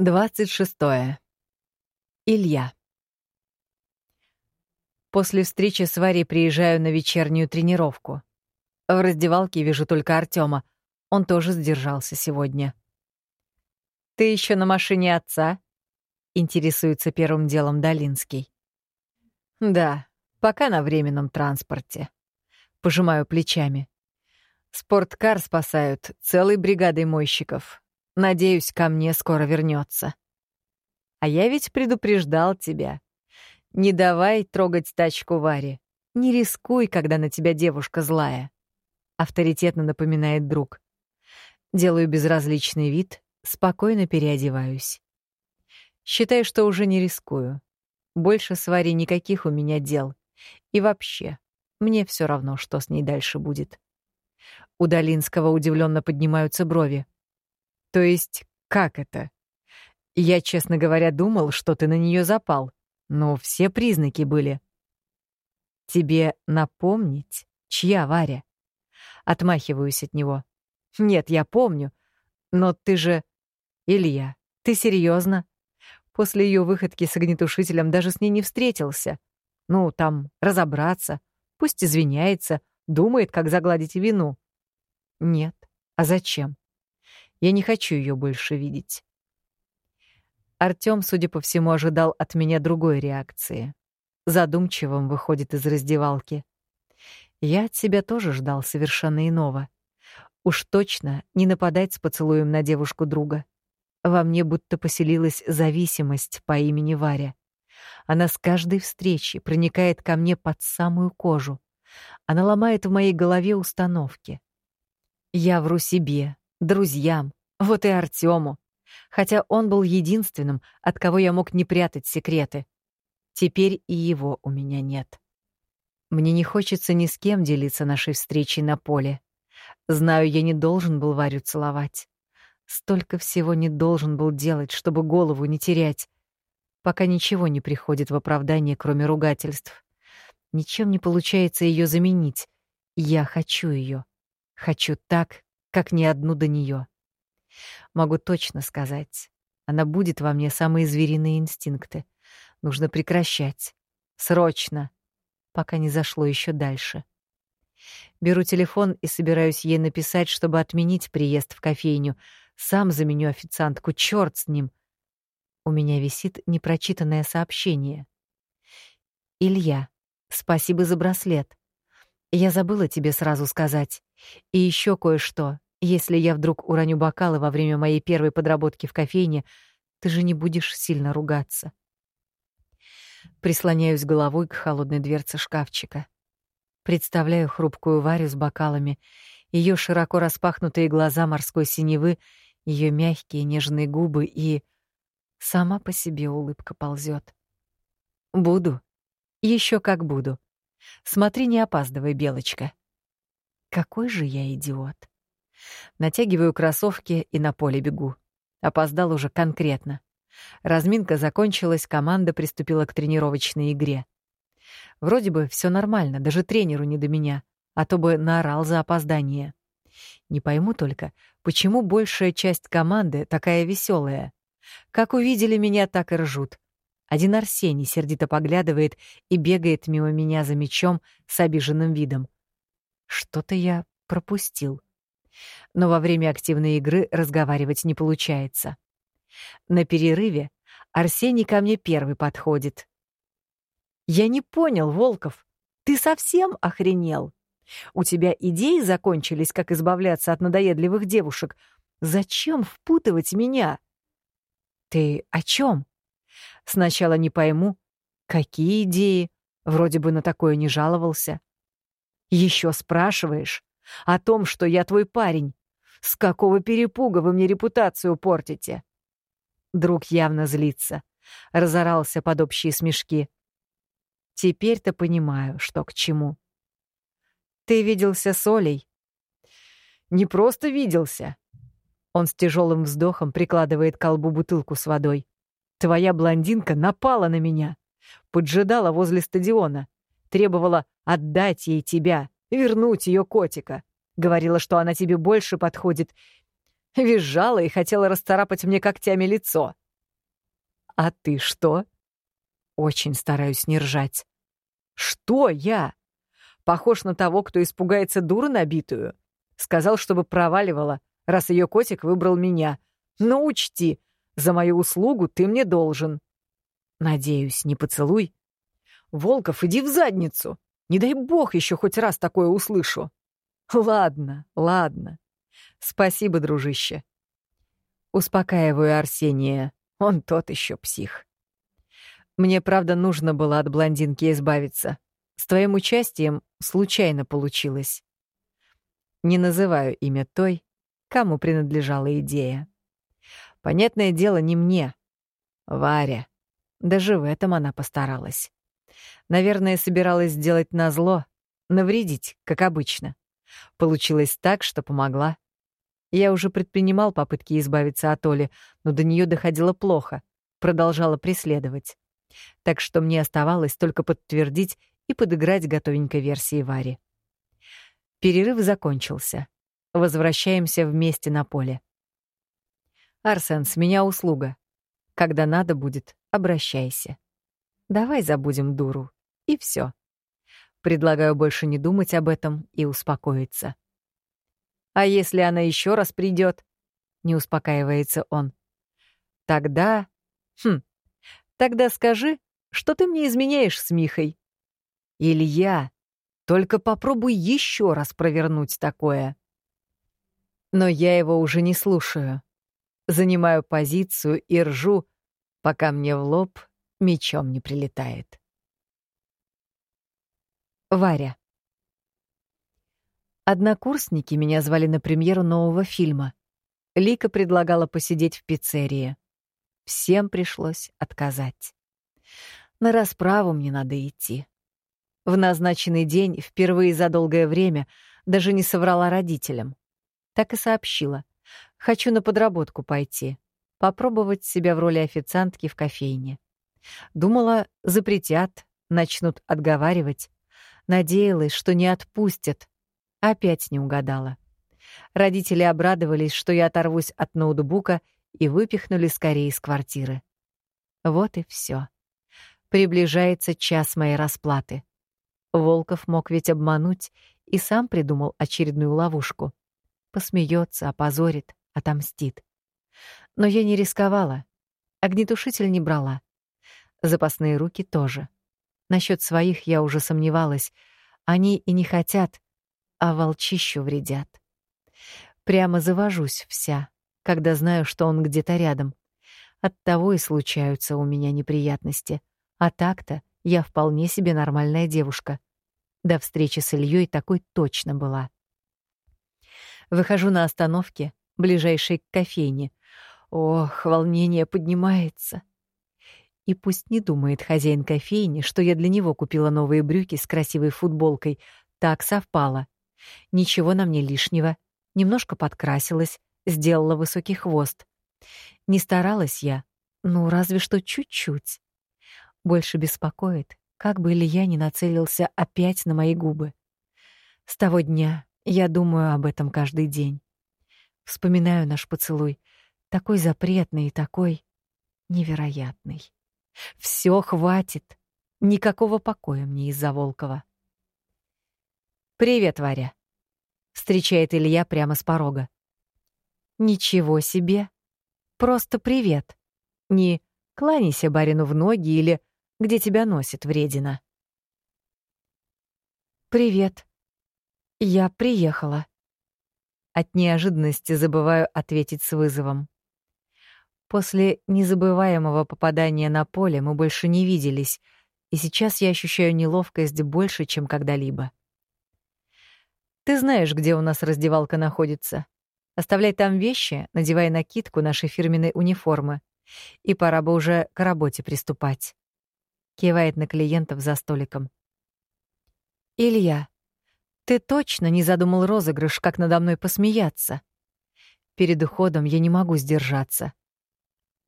26. Илья. После встречи с Варей приезжаю на вечернюю тренировку. В раздевалке вижу только Артема. Он тоже сдержался сегодня. «Ты еще на машине отца?» — интересуется первым делом Долинский. «Да, пока на временном транспорте». Пожимаю плечами. Спорткар спасают целой бригадой мойщиков. Надеюсь, ко мне скоро вернется. А я ведь предупреждал тебя. Не давай трогать тачку Варе. Не рискуй, когда на тебя девушка злая. Авторитетно напоминает друг. Делаю безразличный вид, спокойно переодеваюсь. Считаю, что уже не рискую. Больше с Варей никаких у меня дел. И вообще, мне все равно, что с ней дальше будет. У Долинского удивленно поднимаются брови. То есть, как это? Я, честно говоря, думал, что ты на нее запал, но все признаки были. Тебе напомнить, чья Варя? Отмахиваюсь от него. Нет, я помню. Но ты же... Илья, ты серьезно? После ее выходки с огнетушителем даже с ней не встретился. Ну, там, разобраться. Пусть извиняется, думает, как загладить вину. Нет. А зачем? Я не хочу ее больше видеть. Артём, судя по всему, ожидал от меня другой реакции. Задумчивым выходит из раздевалки. Я от себя тоже ждал совершенно иного. Уж точно не нападать с поцелуем на девушку друга. Во мне будто поселилась зависимость по имени Варя. Она с каждой встречи проникает ко мне под самую кожу. Она ломает в моей голове установки. Я вру себе, друзьям, вот и Артему. Хотя он был единственным, от кого я мог не прятать секреты. Теперь и его у меня нет. Мне не хочется ни с кем делиться нашей встречей на поле. Знаю, я не должен был Варю целовать. Столько всего не должен был делать, чтобы голову не терять. Пока ничего не приходит в оправдание, кроме ругательств. Ничем не получается ее заменить. Я хочу ее. Хочу так, как ни одну до нее. Могу точно сказать, она будет во мне самые звериные инстинкты. Нужно прекращать. Срочно. Пока не зашло еще дальше. Беру телефон и собираюсь ей написать, чтобы отменить приезд в кофейню. Сам заменю официантку, черт с ним. У меня висит непрочитанное сообщение. «Илья, спасибо за браслет. Я забыла тебе сразу сказать. И еще кое-что. Если я вдруг уроню бокалы во время моей первой подработки в кофейне, ты же не будешь сильно ругаться. Прислоняюсь головой к холодной дверце шкафчика. Представляю хрупкую Варю с бокалами, ее широко распахнутые глаза морской синевы, ее мягкие нежные губы и... Сама по себе улыбка ползет. Буду. Еще как буду. Смотри, не опаздывай, белочка. Какой же я идиот. Натягиваю кроссовки и на поле бегу. Опоздал уже конкретно. Разминка закончилась, команда приступила к тренировочной игре. Вроде бы все нормально, даже тренеру не до меня, а то бы наорал за опоздание. Не пойму только, почему большая часть команды такая веселая. Как увидели меня, так и ржут. Один Арсений сердито поглядывает и бегает мимо меня за мячом с обиженным видом. Что-то я пропустил но во время активной игры разговаривать не получается. На перерыве Арсений ко мне первый подходит. «Я не понял, Волков, ты совсем охренел? У тебя идеи закончились, как избавляться от надоедливых девушек. Зачем впутывать меня?» «Ты о чем? Сначала не пойму, какие идеи, вроде бы на такое не жаловался. Еще спрашиваешь о том, что я твой парень. С какого перепуга вы мне репутацию портите?» Друг явно злится. Разорался под общие смешки. Теперь-то понимаю, что к чему. «Ты виделся с Олей?» «Не просто виделся». Он с тяжелым вздохом прикладывает к колбу бутылку с водой. «Твоя блондинка напала на меня. Поджидала возле стадиона. Требовала отдать ей тебя, вернуть ее котика. Говорила, что она тебе больше подходит. Визжала и хотела расцарапать мне когтями лицо. А ты что? Очень стараюсь не ржать. Что я? Похож на того, кто испугается дуру набитую. Сказал, чтобы проваливала, раз ее котик выбрал меня. Но учти, за мою услугу ты мне должен. Надеюсь, не поцелуй. Волков, иди в задницу. Не дай бог еще хоть раз такое услышу. Ладно, ладно. Спасибо, дружище. Успокаиваю Арсения. Он тот еще псих. Мне, правда, нужно было от блондинки избавиться. С твоим участием случайно получилось. Не называю имя той, кому принадлежала идея. Понятное дело, не мне. Варя. Даже в этом она постаралась. Наверное, собиралась сделать назло, навредить, как обычно. Получилось так, что помогла. Я уже предпринимал попытки избавиться от Оли, но до нее доходило плохо, продолжала преследовать. Так что мне оставалось только подтвердить и подыграть готовенькой версии Вари. Перерыв закончился. Возвращаемся вместе на поле. «Арсен, с меня услуга. Когда надо будет, обращайся. Давай забудем дуру. И все. Предлагаю больше не думать об этом и успокоиться. А если она еще раз придет? Не успокаивается он. Тогда... Хм. Тогда скажи, что ты мне изменяешь с Михой. Илья, только попробуй еще раз провернуть такое. Но я его уже не слушаю. Занимаю позицию и ржу, пока мне в лоб мечом не прилетает. Варя. Однокурсники меня звали на премьеру нового фильма. Лика предлагала посидеть в пиццерии. Всем пришлось отказать. На расправу мне надо идти. В назначенный день, впервые за долгое время, даже не соврала родителям. Так и сообщила. Хочу на подработку пойти, попробовать себя в роли официантки в кофейне. Думала, запретят, начнут отговаривать. Надеялась, что не отпустят. Опять не угадала. Родители обрадовались, что я оторвусь от ноутбука и выпихнули скорее из квартиры. Вот и все. Приближается час моей расплаты. Волков мог ведь обмануть и сам придумал очередную ловушку. Посмеется, опозорит, отомстит. Но я не рисковала. Огнетушитель не брала. Запасные руки тоже. Насчет своих я уже сомневалась. Они и не хотят, а волчищу вредят. Прямо завожусь вся, когда знаю, что он где-то рядом. Оттого и случаются у меня неприятности. А так-то я вполне себе нормальная девушка. До встречи с Ильей такой точно была. Выхожу на остановке, ближайшей к кофейне. Ох, волнение поднимается. И пусть не думает хозяин кофейни, что я для него купила новые брюки с красивой футболкой. Так совпало. Ничего на мне лишнего. Немножко подкрасилась, сделала высокий хвост. Не старалась я, ну, разве что чуть-чуть. Больше беспокоит, как бы Илья не нацелился опять на мои губы. С того дня я думаю об этом каждый день. Вспоминаю наш поцелуй, такой запретный и такой невероятный. Все хватит. Никакого покоя мне из-за Волкова. «Привет, Варя», — встречает Илья прямо с порога. «Ничего себе! Просто привет. Не кланяйся барину в ноги или где тебя носит вредина». «Привет. Я приехала». От неожиданности забываю ответить с вызовом. После незабываемого попадания на поле мы больше не виделись, и сейчас я ощущаю неловкость больше, чем когда-либо. Ты знаешь, где у нас раздевалка находится. Оставляй там вещи, надевай накидку нашей фирменной униформы. И пора бы уже к работе приступать. Кивает на клиентов за столиком. Илья, ты точно не задумал розыгрыш, как надо мной посмеяться? Перед уходом я не могу сдержаться.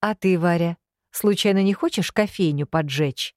«А ты, Варя, случайно не хочешь кофейню поджечь?»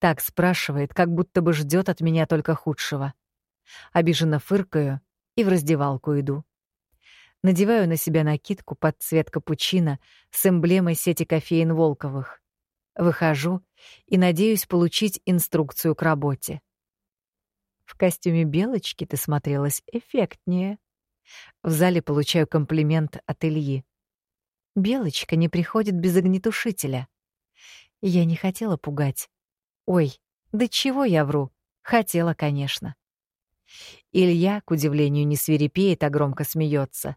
Так спрашивает, как будто бы ждет от меня только худшего. Обиженно фыркаю и в раздевалку иду. Надеваю на себя накидку под цвет капучино с эмблемой сети кофеин Волковых. Выхожу и надеюсь получить инструкцию к работе. В костюме белочки ты смотрелась эффектнее. В зале получаю комплимент от Ильи. Белочка не приходит без огнетушителя. Я не хотела пугать. Ой, да чего я вру? Хотела, конечно. Илья, к удивлению, не свирепеет, а громко смеется.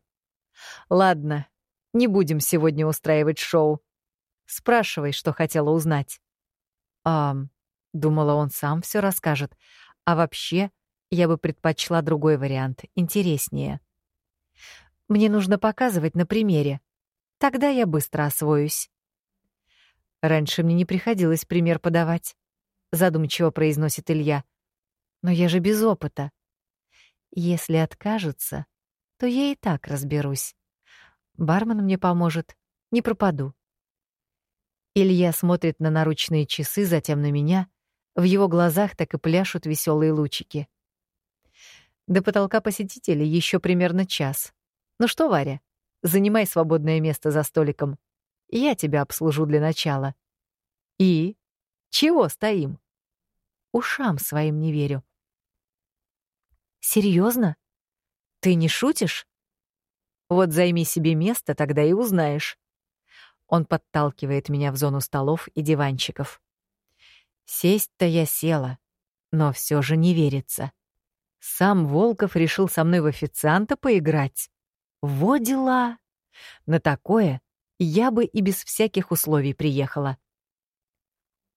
Ладно, не будем сегодня устраивать шоу. Спрашивай, что хотела узнать. А, думала, он сам все расскажет. А вообще, я бы предпочла другой вариант, интереснее. Мне нужно показывать на примере. Тогда я быстро освоюсь. Раньше мне не приходилось пример подавать, задумчиво произносит Илья. Но я же без опыта. Если откажутся, то я и так разберусь. Бармен мне поможет, не пропаду. Илья смотрит на наручные часы, затем на меня. В его глазах так и пляшут веселые лучики. До потолка посетителей еще примерно час. Ну что, Варя, занимай свободное место за столиком. Я тебя обслужу для начала. И? Чего стоим? Ушам своим не верю. Серьезно? Ты не шутишь? Вот займи себе место, тогда и узнаешь. Он подталкивает меня в зону столов и диванчиков. Сесть-то я села, но все же не верится. Сам Волков решил со мной в официанта поиграть. Во дела! На такое я бы и без всяких условий приехала.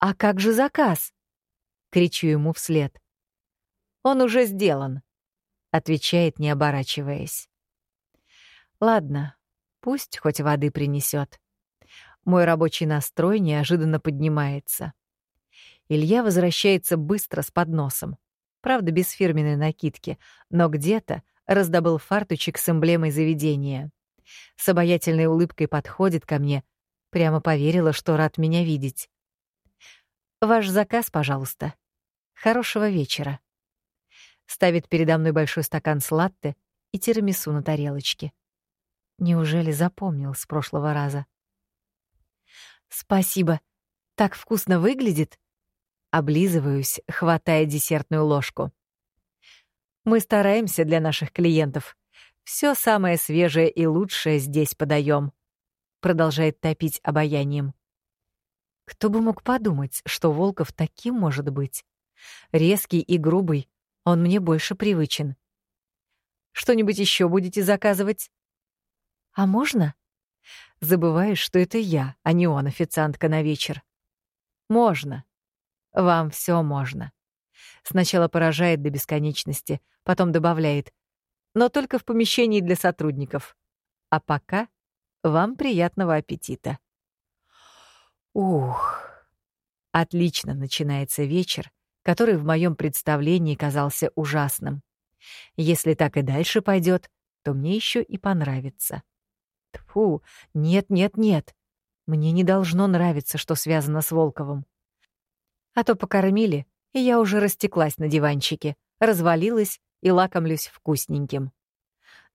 «А как же заказ?» — кричу ему вслед. «Он уже сделан», — отвечает, не оборачиваясь. «Ладно, пусть хоть воды принесет. Мой рабочий настрой неожиданно поднимается. Илья возвращается быстро с подносом. Правда, без фирменной накидки, но где-то раздобыл фартучек с эмблемой заведения. С обаятельной улыбкой подходит ко мне, прямо поверила, что рад меня видеть. «Ваш заказ, пожалуйста. Хорошего вечера». Ставит передо мной большой стакан с латте и тирамису на тарелочке. Неужели запомнил с прошлого раза? «Спасибо. Так вкусно выглядит!» Облизываюсь, хватая десертную ложку. «Мы стараемся для наших клиентов. Все самое свежее и лучшее здесь подаем», — продолжает топить обаянием. Кто бы мог подумать, что Волков таким может быть? Резкий и грубый, он мне больше привычен. Что-нибудь еще будете заказывать? А можно? Забываешь, что это я, а не он, официантка на вечер. Можно. Вам все можно. Сначала поражает до бесконечности, потом добавляет. Но только в помещении для сотрудников. А пока вам приятного аппетита. Ух. Отлично начинается вечер, который в моем представлении казался ужасным. Если так и дальше пойдет, то мне еще и понравится. Тфу, нет, нет, нет. Мне не должно нравиться, что связано с Волковым. А то покормили, и я уже растеклась на диванчике, развалилась и лакомлюсь вкусненьким.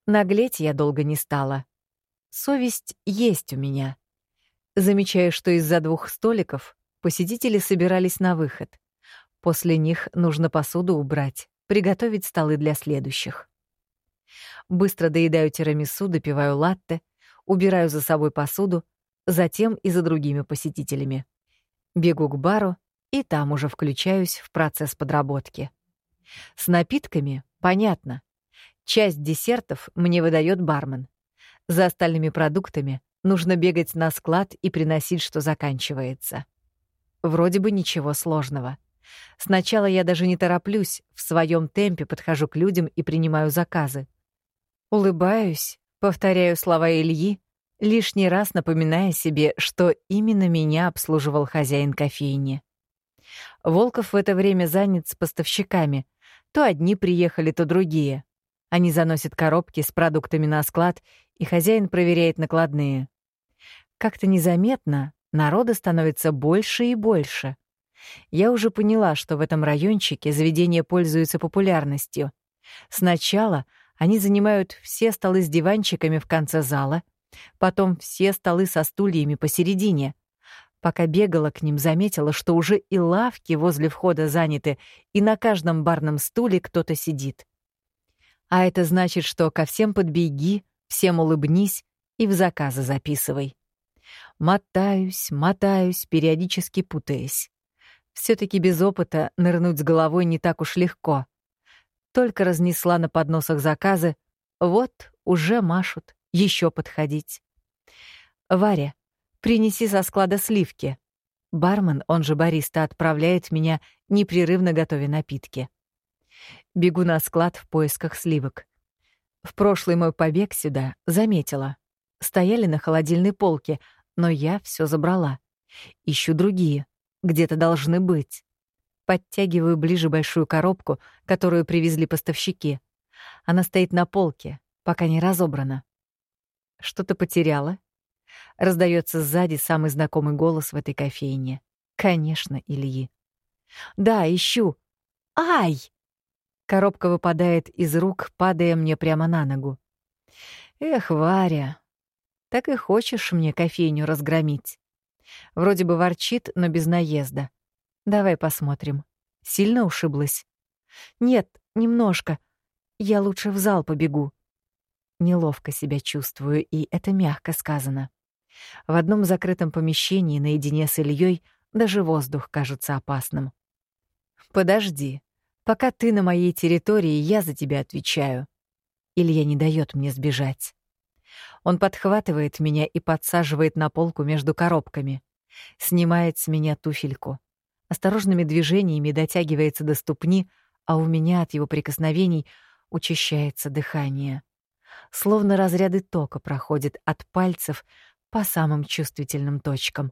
Наглеть я долго не стала. Совесть есть у меня. Замечаю, что из-за двух столиков посетители собирались на выход. После них нужно посуду убрать, приготовить столы для следующих. Быстро доедаю тирамису, допиваю латте, убираю за собой посуду, затем и за другими посетителями. Бегу к бару и там уже включаюсь в процесс подработки. С напитками понятно. Часть десертов мне выдает бармен. За остальными продуктами нужно бегать на склад и приносить, что заканчивается. Вроде бы ничего сложного. Сначала я даже не тороплюсь, в своем темпе подхожу к людям и принимаю заказы. Улыбаюсь, Повторяю слова Ильи, лишний раз напоминая себе, что именно меня обслуживал хозяин кофейни. Волков в это время занят с поставщиками. То одни приехали, то другие. Они заносят коробки с продуктами на склад, и хозяин проверяет накладные. Как-то незаметно народа становится больше и больше. Я уже поняла, что в этом райончике заведение пользуется популярностью. Сначала — Они занимают все столы с диванчиками в конце зала, потом все столы со стульями посередине. Пока бегала к ним, заметила, что уже и лавки возле входа заняты, и на каждом барном стуле кто-то сидит. А это значит, что ко всем подбеги, всем улыбнись и в заказы записывай. Мотаюсь, мотаюсь, периодически путаясь. все таки без опыта нырнуть с головой не так уж легко. Только разнесла на подносах заказы, вот уже машут, еще подходить. Варя, принеси со склада сливки. Бармен, он же бариста, отправляет меня, непрерывно готовя напитки. Бегу на склад в поисках сливок. В прошлый мой побег сюда заметила. Стояли на холодильной полке, но я все забрала. Ищу другие. Где-то должны быть. Подтягиваю ближе большую коробку, которую привезли поставщики. Она стоит на полке, пока не разобрана. Что-то потеряла? Раздается сзади самый знакомый голос в этой кофейне. Конечно, Ильи. Да, ищу. Ай! Коробка выпадает из рук, падая мне прямо на ногу. Эх, Варя, так и хочешь мне кофейню разгромить. Вроде бы ворчит, но без наезда. Давай посмотрим. Сильно ушиблась? Нет, немножко. Я лучше в зал побегу. Неловко себя чувствую, и это мягко сказано. В одном закрытом помещении наедине с Ильей даже воздух кажется опасным. Подожди. Пока ты на моей территории, я за тебя отвечаю. Илья не дает мне сбежать. Он подхватывает меня и подсаживает на полку между коробками. Снимает с меня туфельку. Осторожными движениями дотягивается до ступни, а у меня от его прикосновений учащается дыхание. Словно разряды тока проходят от пальцев по самым чувствительным точкам.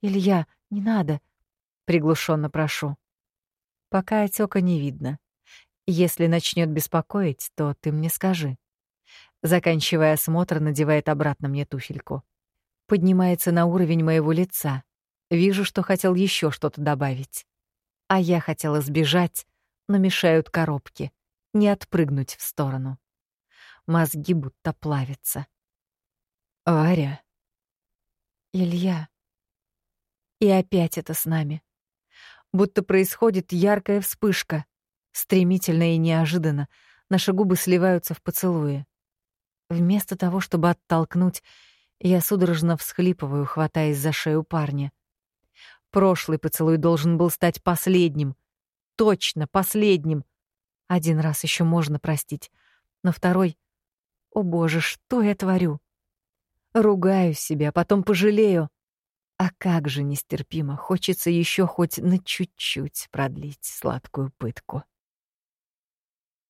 «Илья, не надо!» — приглушенно прошу. «Пока отека не видно. Если начнет беспокоить, то ты мне скажи». Заканчивая осмотр, надевает обратно мне туфельку. Поднимается на уровень моего лица. Вижу, что хотел еще что-то добавить. А я хотела сбежать, но мешают коробки. Не отпрыгнуть в сторону. Мозги будто плавятся. Варя. Илья. И опять это с нами. Будто происходит яркая вспышка. Стремительно и неожиданно. Наши губы сливаются в поцелуе. Вместо того, чтобы оттолкнуть, я судорожно всхлипываю, хватаясь за шею парня. Прошлый поцелуй должен был стать последним. Точно, последним. Один раз еще можно простить, но второй... О боже, что я творю? Ругаю себя, потом пожалею. А как же нестерпимо, хочется еще хоть на чуть-чуть продлить сладкую пытку.